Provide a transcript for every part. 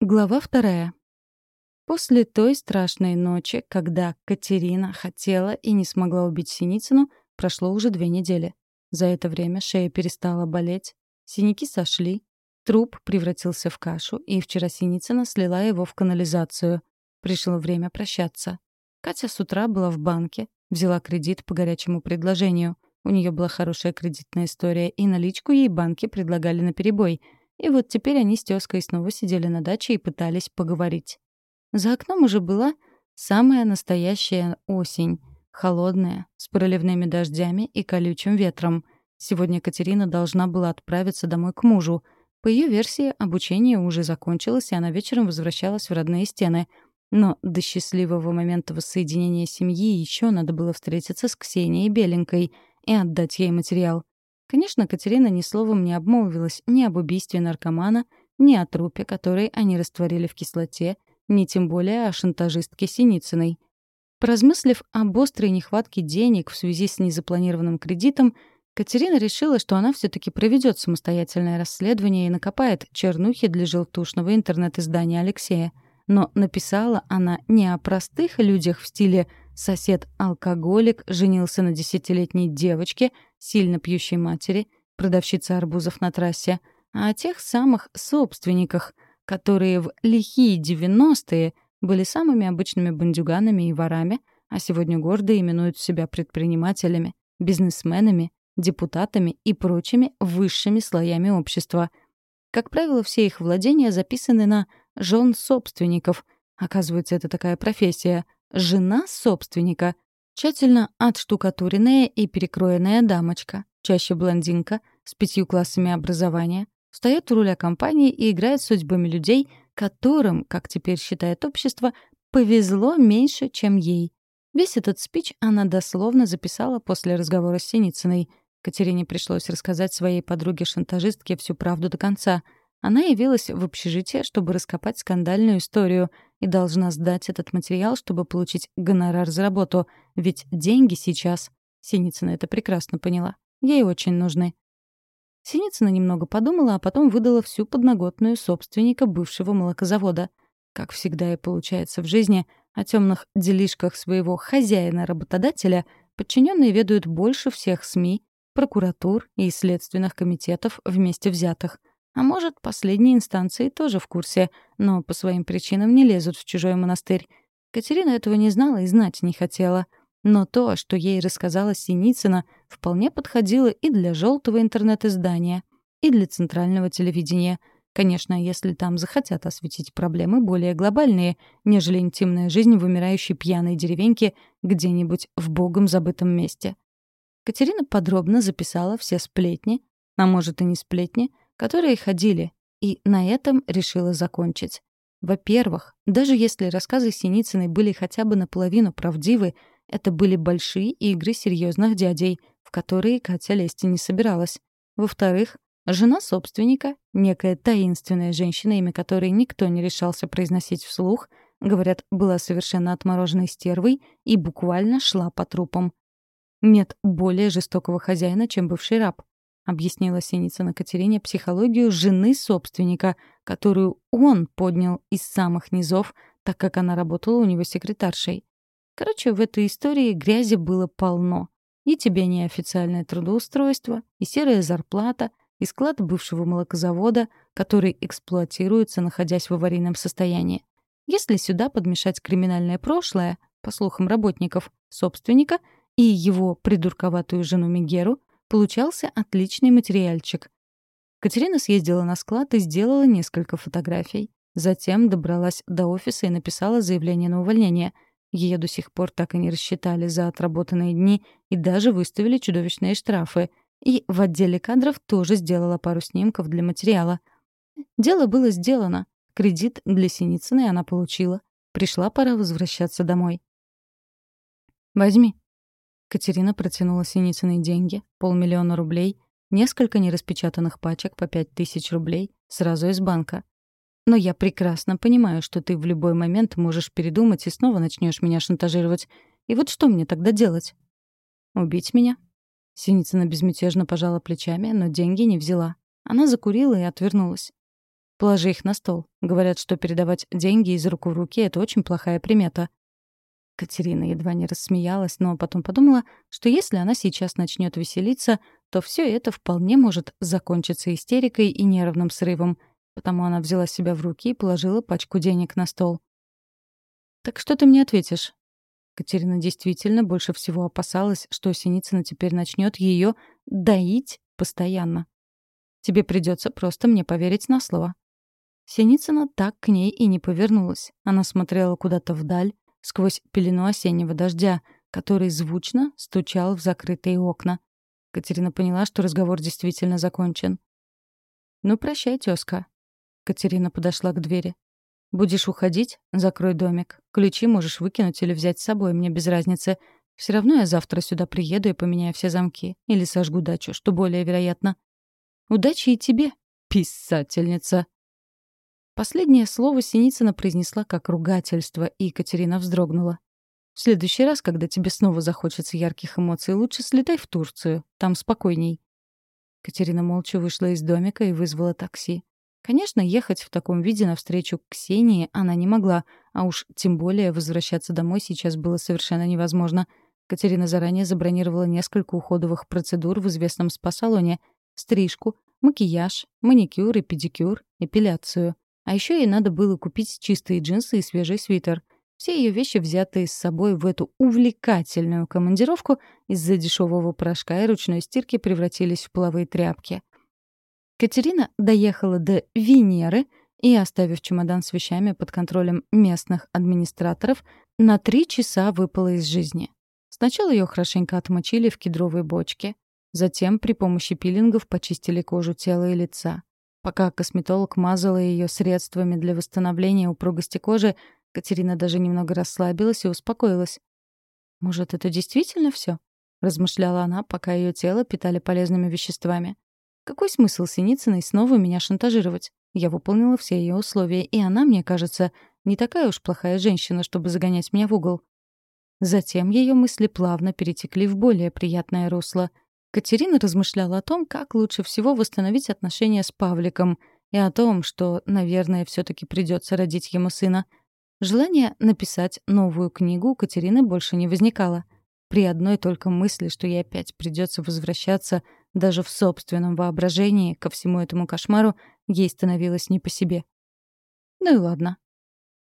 Глава вторая. После той страшной ночи, когда Катерина хотела и не смогла убить Синицыну, прошло уже две недели. За это время шея перестала болеть, синяки сошли, труп превратился в кашу, и вчера Синицына слила его в канализацию. Пришло время прощаться. Катя с утра была в банке, взяла кредит по горячему предложению. У нее была хорошая кредитная история, и наличку ей банки предлагали наперебой — и вот теперь они с тёской снова сидели на даче и пытались поговорить. За окном уже была самая настоящая осень. Холодная, с проливными дождями и колючим ветром. Сегодня Катерина должна была отправиться домой к мужу. По ее версии, обучение уже закончилось, и она вечером возвращалась в родные стены. Но до счастливого момента воссоединения семьи еще надо было встретиться с Ксенией Беленькой и отдать ей материал. Конечно, Катерина ни словом не обмолвилась ни об убийстве наркомана, ни о трупе, который они растворили в кислоте, ни тем более о шантажистке Синицыной. Поразмыслив об острой нехватке денег в связи с незапланированным кредитом, Катерина решила, что она все таки проведет самостоятельное расследование и накопает чернухи для желтушного интернет-издания Алексея. Но написала она не о простых людях в стиле «сосед-алкоголик женился на десятилетней девочке», сильно пьющей матери, продавщице арбузов на трассе, а о тех самых собственниках, которые в лихие девяностые были самыми обычными бандюганами и ворами, а сегодня гордо именуют себя предпринимателями, бизнесменами, депутатами и прочими высшими слоями общества. Как правило, все их владения записаны на жен собственников. Оказывается, это такая профессия — жена собственника — Тщательно отштукатуренная и перекроенная дамочка, чаще блондинка, с пятью классами образования, встает у руля компании и играет судьбами людей, которым, как теперь считает общество, повезло меньше, чем ей. Весь этот спич она дословно записала после разговора с Синицыной. Катерине пришлось рассказать своей подруге-шантажистке всю правду до конца — она явилась в общежитие, чтобы раскопать скандальную историю, и должна сдать этот материал, чтобы получить гонорар за работу, ведь деньги сейчас... Синицына это прекрасно поняла. Ей очень нужны. Синицына немного подумала, а потом выдала всю подноготную собственника бывшего молокозавода. Как всегда и получается в жизни, о темных делишках своего хозяина-работодателя подчиненные ведают больше всех СМИ, прокуратур и следственных комитетов вместе взятых. А может, последние инстанции тоже в курсе, но по своим причинам не лезут в чужой монастырь. Катерина этого не знала и знать не хотела. Но то, что ей рассказала Синицына, вполне подходило и для желтого интернет-издания, и для центрального телевидения. Конечно, если там захотят осветить проблемы более глобальные, нежели интимная жизнь вымирающей пьяной деревеньки где-нибудь в богом забытом месте. Катерина подробно записала все сплетни, а может и не сплетни, которые ходили, и на этом решила закончить. Во-первых, даже если рассказы Синицыной были хотя бы наполовину правдивы, это были большие игры серьезных дядей, в которые Катя лезть не собиралась. Во-вторых, жена собственника, некая таинственная женщина, имя которой никто не решался произносить вслух, говорят, была совершенно отмороженной стервой и буквально шла по трупам. Нет более жестокого хозяина, чем бывший раб объяснила Синицына Катерине психологию жены собственника, которую он поднял из самых низов, так как она работала у него секретаршей. Короче, в этой истории грязи было полно. И тебе неофициальное трудоустройство, и серая зарплата, и склад бывшего молокозавода, который эксплуатируется, находясь в аварийном состоянии. Если сюда подмешать криминальное прошлое, по слухам работников, собственника и его придурковатую жену Мегеру, Получался отличный материальчик. Катерина съездила на склад и сделала несколько фотографий. Затем добралась до офиса и написала заявление на увольнение. Ее до сих пор так и не рассчитали за отработанные дни и даже выставили чудовищные штрафы. И в отделе кадров тоже сделала пару снимков для материала. Дело было сделано. Кредит для Синицыной она получила. Пришла пора возвращаться домой. «Возьми», Катерина протянула Синицыной деньги, полмиллиона рублей, несколько нераспечатанных пачек по пять тысяч рублей, сразу из банка. Но я прекрасно понимаю, что ты в любой момент можешь передумать и снова начнешь меня шантажировать. И вот что мне тогда делать? Убить меня? Синицына безмятежно пожала плечами, но деньги не взяла. Она закурила и отвернулась. Положи их на стол. Говорят, что передавать деньги из рук в руки — это очень плохая примета. Катерина едва не рассмеялась, но потом подумала, что если она сейчас начнет веселиться, то все это вполне может закончиться истерикой и нервным срывом. Потому она взяла себя в руки и положила пачку денег на стол. «Так что ты мне ответишь?» Катерина действительно больше всего опасалась, что Синицына теперь начнет ее доить постоянно. «Тебе придется просто мне поверить на слово». Синицына так к ней и не повернулась. Она смотрела куда-то вдаль, сквозь пелену осеннего дождя, который звучно стучал в закрытые окна. Катерина поняла, что разговор действительно закончен. «Ну, прощай, тёзка». Катерина подошла к двери. Будешь уходить? Закрой домик. Ключи можешь выкинуть или взять с собой, мне без разницы. Все равно я завтра сюда приеду и поменяю все замки. Или сожгу дачу, что более вероятно. Удачи и тебе, писательница. Последнее слово Синицына произнесла как ругательство, и Екатерина вздрогнула. В следующий раз, когда тебе снова захочется ярких эмоций, лучше слетай в Турцию. Там спокойней. Катерина молча вышла из домика и вызвала такси. Конечно, ехать в таком виде навстречу Ксении она не могла, а уж тем более возвращаться домой сейчас было совершенно невозможно. Катерина заранее забронировала несколько уходовых процедур в известном спа-салоне — стрижку, макияж, маникюр и педикюр, эпиляцию. А еще ей надо было купить чистые джинсы и свежий свитер. Все ее вещи, взятые с собой в эту увлекательную командировку, из-за дешевого порошка и ручной стирки превратились в половые тряпки. Катерина доехала до Венеры и, оставив чемодан с вещами под контролем местных администраторов, на три часа выпала из жизни. Сначала ее хорошенько отмочили в кедровой бочке. Затем при помощи пилингов почистили кожу тела и лица. Пока косметолог мазала ее средствами для восстановления упругости кожи, Катерина даже немного расслабилась и успокоилась. «Может, это действительно все? размышляла она, пока ее тело питали полезными веществами. Какой смысл Синицыной снова меня шантажировать? Я выполнила все ее условия, и она, мне кажется, не такая уж плохая женщина, чтобы загонять меня в угол. Затем ее мысли плавно перетекли в более приятное русло. Катерина размышляла о том, как лучше всего восстановить отношения с Павликом, и о том, что, наверное, все таки придется родить ему сына. Желание написать новую книгу у Катерины больше не возникало. При одной только мысли, что ей опять придется возвращаться даже в собственном воображении ко всему этому кошмару ей становилось не по себе. Ну и ладно.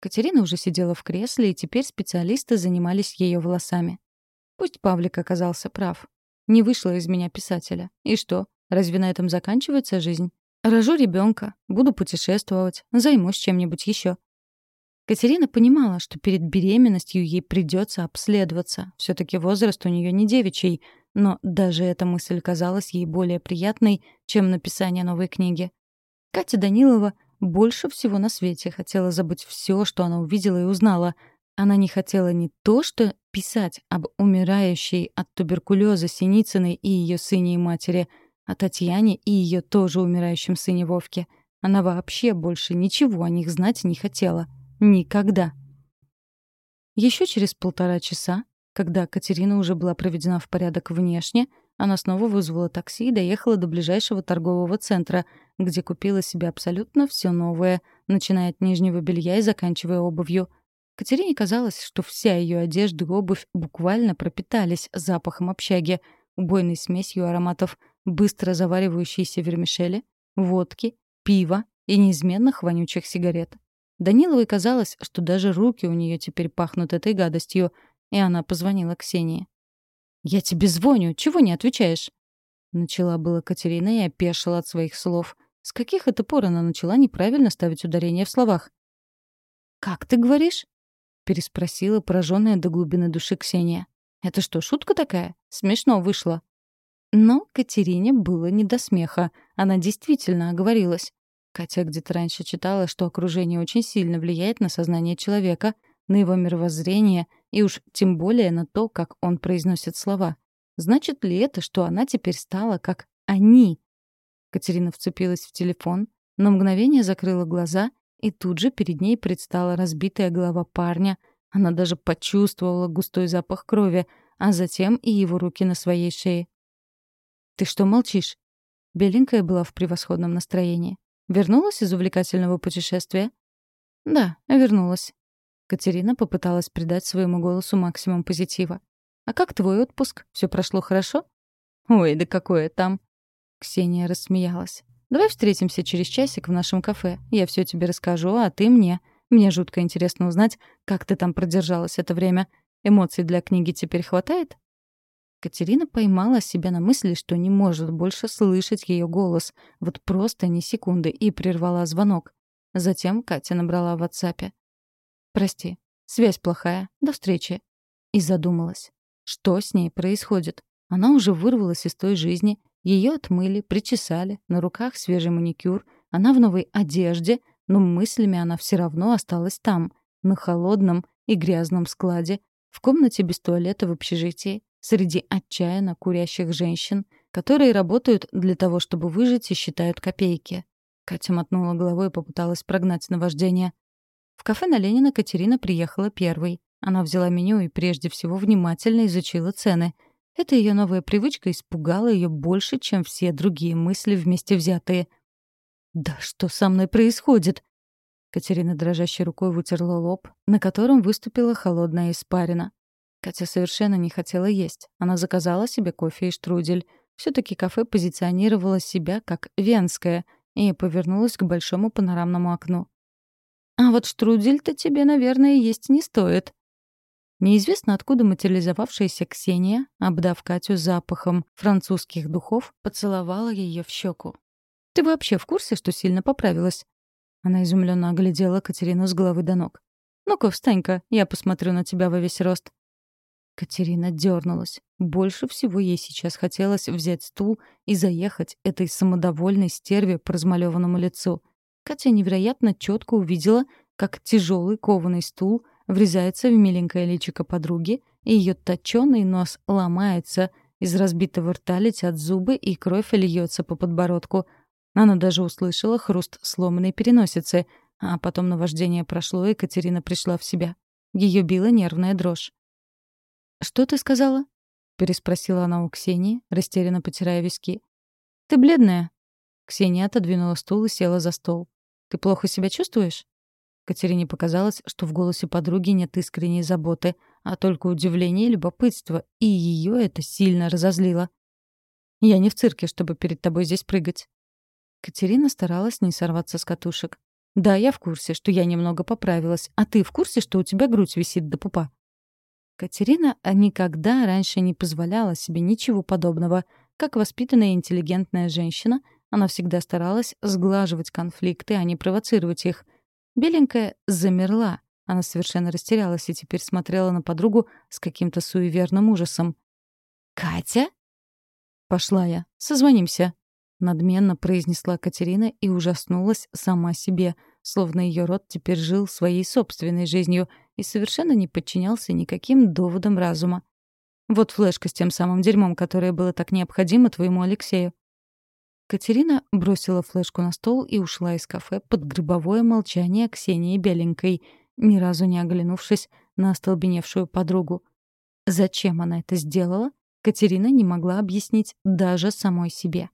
Катерина уже сидела в кресле, и теперь специалисты занимались ее волосами. Пусть Павлик оказался прав. Не вышло из меня писателя. И что, разве на этом заканчивается жизнь? Рожу ребенка, буду путешествовать, займусь чем-нибудь еще. Катерина понимала, что перед беременностью ей придется обследоваться. все таки возраст у нее не девичий, но даже эта мысль казалась ей более приятной, чем написание новой книги. Катя Данилова больше всего на свете хотела забыть все, что она увидела и узнала. Она не хотела не то, что писать об умирающей от туберкулеза Синицыной и ее сыне и матери, о Татьяне и ее тоже умирающем сыне Вовке. Она вообще больше ничего о них знать не хотела. Никогда. Еще через полтора часа, когда Катерина уже была проведена в порядок внешне, она снова вызвала такси и доехала до ближайшего торгового центра, где купила себе абсолютно все новое, начиная от нижнего белья и заканчивая обувью. Катерине казалось, что вся ее одежда и обувь буквально пропитались запахом общаги, убойной смесью ароматов быстро заваривающейся вермишели, водки, пива и неизменных вонючих сигарет. Даниловой казалось, что даже руки у нее теперь пахнут этой гадостью, и она позвонила Ксении. «Я тебе звоню, чего не отвечаешь?» Начала была Катерина и опешила от своих слов. С каких это пор она начала неправильно ставить ударение в словах? «Как ты говоришь?» — переспросила пораженная до глубины души Ксения. «Это что, шутка такая? Смешно вышло». Но Катерине было не до смеха. Она действительно оговорилась. Катя где-то раньше читала, что окружение очень сильно влияет на сознание человека, на его мировоззрение и уж тем более на то, как он произносит слова. Значит ли это, что она теперь стала как «они»? Катерина вцепилась в телефон, на мгновение закрыла глаза, и тут же перед ней предстала разбитая голова парня. Она даже почувствовала густой запах крови, а затем и его руки на своей шее. «Ты что молчишь?» Беленькая была в превосходном настроении. Вернулась из увлекательного путешествия?» «Да, вернулась». Катерина попыталась придать своему голосу максимум позитива. «А как твой отпуск? Все прошло хорошо?» «Ой, да какое там!» Ксения рассмеялась. «Давай встретимся через часик в нашем кафе. Я все тебе расскажу, а ты мне. Мне жутко интересно узнать, как ты там продержалась это время. Эмоций для книги теперь хватает?» Катерина поймала себя на мысли, что не может больше слышать ее голос, вот просто ни секунды, и прервала звонок. Затем Катя набрала в WhatsApp. «Прости, связь плохая. До встречи». И задумалась. Что с ней происходит? Она уже вырвалась из той жизни, ее отмыли, причесали, на руках свежий маникюр, она в новой одежде, но мыслями она все равно осталась там, на холодном и грязном складе, в комнате без туалета в общежитии, среди отчаянно курящих женщин, которые работают для того, чтобы выжить и считают копейки. Катя мотнула головой и попыталась прогнать наваждение. В кафе на Ленина Катерина приехала первой. Она взяла меню и прежде всего внимательно изучила цены. Эта ее новая привычка испугала ее больше, чем все другие мысли вместе взятые. «Да что со мной происходит?» Катерина дрожащей рукой вытерла лоб, на котором выступила холодная испарина. Катя совершенно не хотела есть. Она заказала себе кофе и штрудель. все таки кафе позиционировало себя как венское и повернулась к большому панорамному окну. «А вот штрудель-то тебе, наверное, есть не стоит». Неизвестно откуда материализовавшаяся Ксения, обдав Катю запахом французских духов, поцеловала ее в щеку. «Ты вообще в курсе, что сильно поправилась?» Она изумленно оглядела Катерину с головы до ног. «Ну-ка, встань-ка, я посмотрю на тебя во весь рост». Катерина дернулась. Больше всего ей сейчас хотелось взять стул и заехать этой самодовольной стерве по размалеванному лицу. Катя невероятно четко увидела, как тяжелый кованый стул врезается в миленькое личико подруги, и ее точёный нос ломается, из разбитого рта летят зубы, и кровь льется по подбородку. Она даже услышала хруст сломанной переносицы, а потом наваждение прошло, и Катерина пришла в себя. Ее била нервная дрожь. «Что ты сказала?» — переспросила она у Ксении, растерянно потирая виски. «Ты бледная». Ксения отодвинула стул и села за стол. «Ты плохо себя чувствуешь?» Катерине показалось, что в голосе подруги нет искренней заботы, а только удивление и любопытство, и ее это сильно разозлило. «Я не в цирке, чтобы перед тобой здесь прыгать». Катерина старалась не сорваться с катушек. «Да, я в курсе, что я немного поправилась, а ты в курсе, что у тебя грудь висит до пупа?» Катерина никогда раньше не позволяла себе ничего подобного. Как воспитанная и интеллигентная женщина, она всегда старалась сглаживать конфликты, а не провоцировать их. Беленькая замерла. Она совершенно растерялась и теперь смотрела на подругу с каким-то суеверным ужасом. «Катя?» «Пошла я. Созвонимся», — надменно произнесла Катерина и ужаснулась сама себе, словно ее род теперь жил своей собственной жизнью — и совершенно не подчинялся никаким доводам разума. Вот флешка с тем самым дерьмом, которое было так необходимо твоему Алексею. Катерина бросила флешку на стол и ушла из кафе под гробовое молчание Ксении Беленькой, ни разу не оглянувшись на остолбеневшую подругу. Зачем она это сделала, Катерина не могла объяснить даже самой себе.